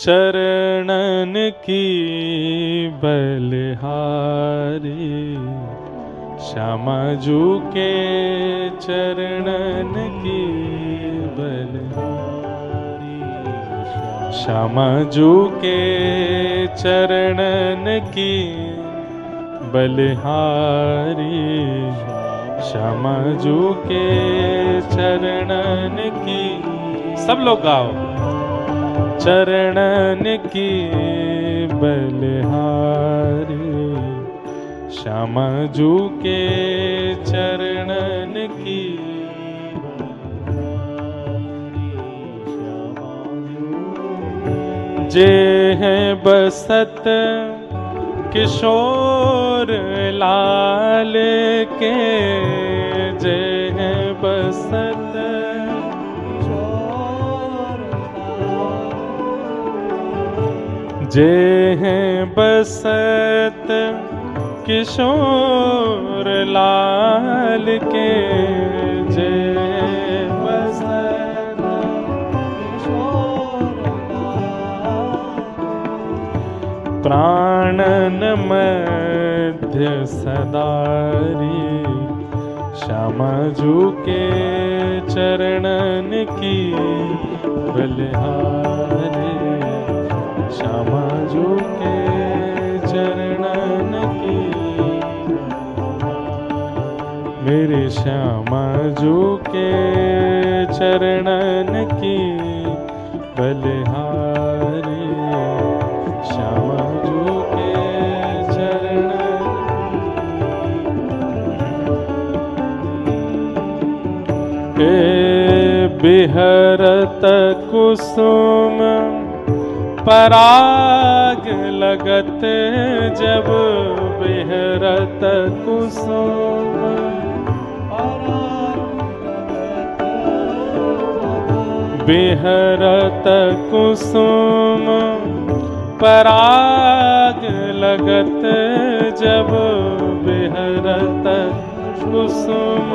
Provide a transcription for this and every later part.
चरणन की बलिहारी। श्यामा जू के चरणन की बलिहारी। श्यामा जू के चरणन की बलिहारी। श्यामा जू के चरणन की सब लोग गाओ। चरणन की बलिहारी श्यामा जू के चरणन की जे हैं बसत किशोर लाल के जे हैं बसत, किशोर लाल के जे बसत प्राणन मध्य सदारी, श्यामा जू के चरणन की बलिहारी। श्यामा जू के चरणन की मेरे श्यामा जू के चरणन की बलिहारी। श्यामा जू के चरण हे बिहरत कुसुम पराग लगत जब बिहरत कुसुम। बिहरत कुसुम। पराग लगत जब बिहरत कुसुम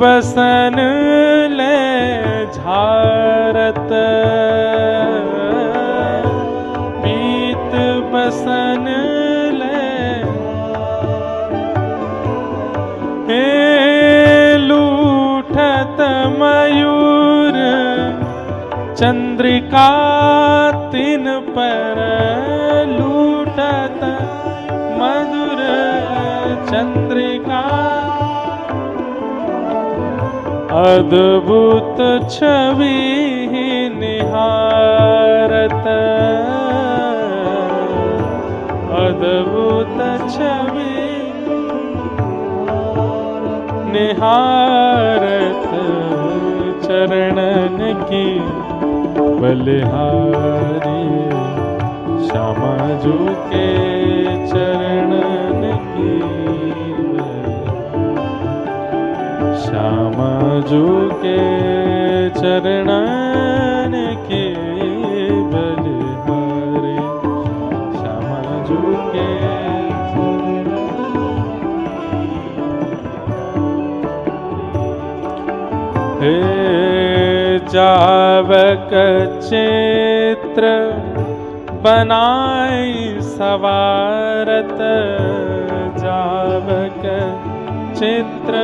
बसन ले झारत। पीत बसन ले। लूठत मयूर चंद्रिका तिन पर लूटत मधुर चंद्रिका अद्भुत छवि निहारत। अद्भुत छवि निहारत। चरणन की बलिहारी श्यामा जू के चरणन की बलिहारी के हे जावक चित्र बनाई सवारत जावक चित्र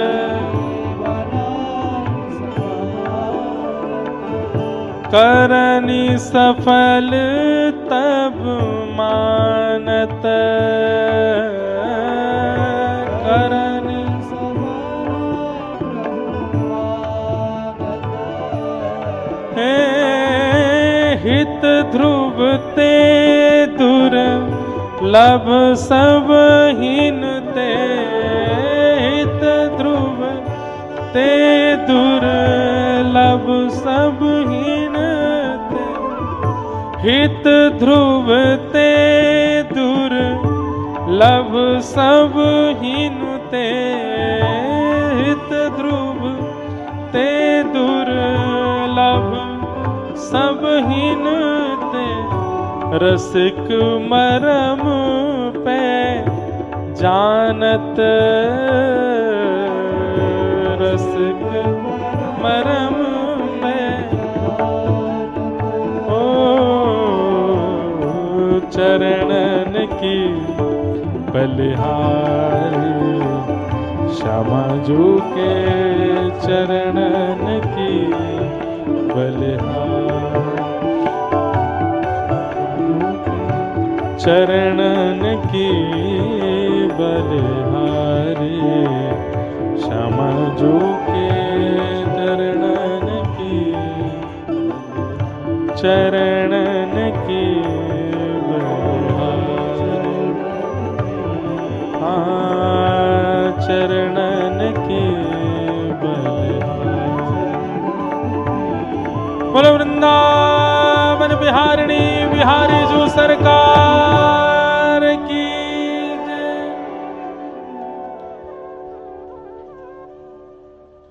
करनी सफल, तब मानत। हित ध्रुव, ते दुर लब सब हीन ते। हित ध्रुव, ते दुर लब सब हित ध्रुव ते दुर लब सब हीन ते हित ध्रुव ते दुर्लभ सब हीन ते रसिक मरम पे जानत रस सिक मरम चरणन की बलिहारी। श्यामा जू के चरणन की बलिहारी। चरणन की बलिहारी। श्यामा जू के चरणन की चरणन बोलो विहारी जू सरकार।